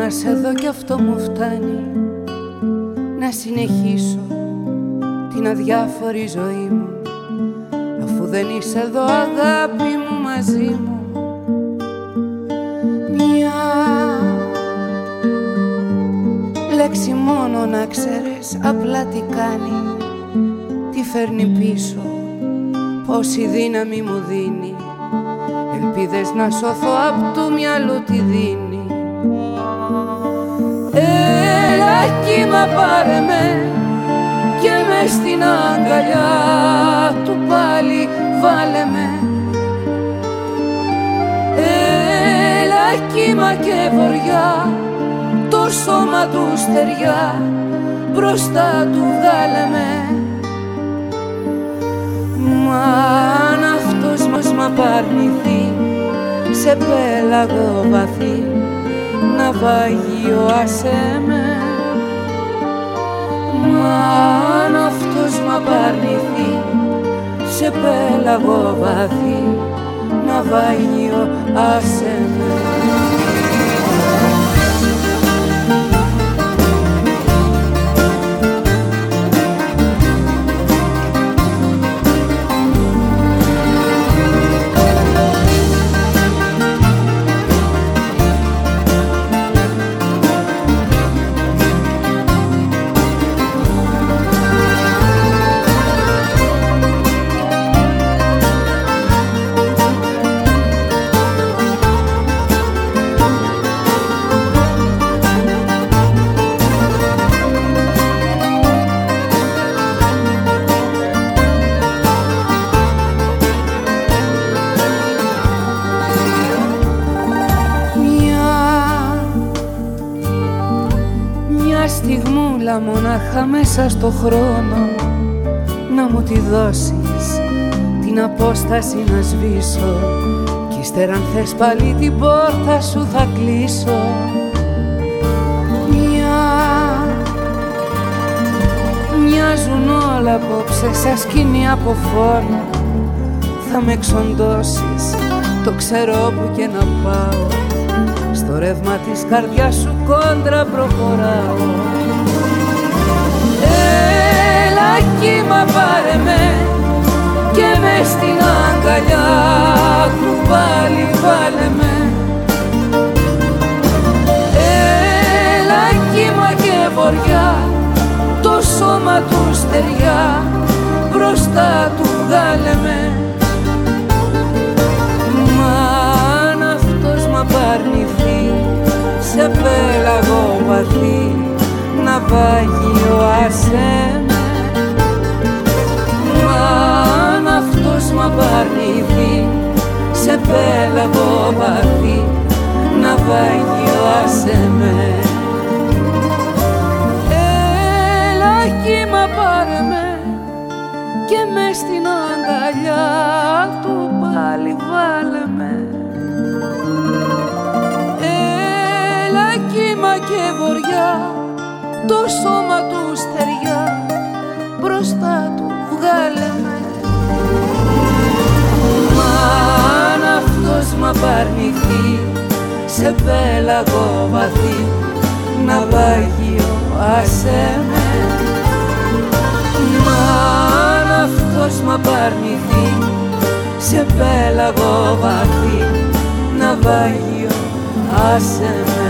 είσαι εδώ κι αυτό μου φτάνει. Να συνεχίσω την αδιάφορη ζωή μου. Αφού δεν είσαι εδώ αγάπη μου μαζί μου. Μια λέξη μόνο να ξέρεις απλά τι κάνει. Τι φέρνει πίσω Πόση δύναμη μου δίνει. Ελπίδες να σωθώ απ' του μυαλού τη δίνει κύμα πάρε με και με στην αγκαλιά του πάλι βάλε με. Έλα κύμα και βοριά το σώμα του στεριά μπροστά του βγάλε με. Μα αν αυτός μας μ' απαρνηθεί σε πέλαγο βαθύ ναυάγιο άσε με Μα αν αυτός μ' απαρνηθεί σε πέλαγο βαθύ ναυάγιο άσε με μονάχα μέσα στο χρόνο. Να μου τη δώσεις την απόσταση να σβήσω. Κι ύστερα αν θες πάλι την πόρτα σου θα κλείσω. Μια... Μοιάζουν όλα απόψε σαν σκηνή από φόρμα θα με εξοντώσεις το ξέρω που και να πάω. στο ρεύμα της καρδιάς σου κόντρα προχωράω. Κύμα πάρε με και με στην αγκαλιά του πάλι βάλε με. Έλα κύμα και βοριά το σώμα του στεριά μπροστά του βγάλε με βαθύ ναυάγιο άσε μ' απαρνηθεί σε πέλαγο βαθύ ναυάγιο άσε με Έλα κύμα πάρε με και μες στην αγκαλιά του πάλι βάλε με και βοριά το σώμα του στεριά μπροστά του βγάλε με. Μ' απαρνηθεί σε πέλαγο βαθύ ναυάγιο άσε με. Μα αν αυτός μ' απαρνηθεί σε πέλαγο βαθύ ναυάγιο άσε με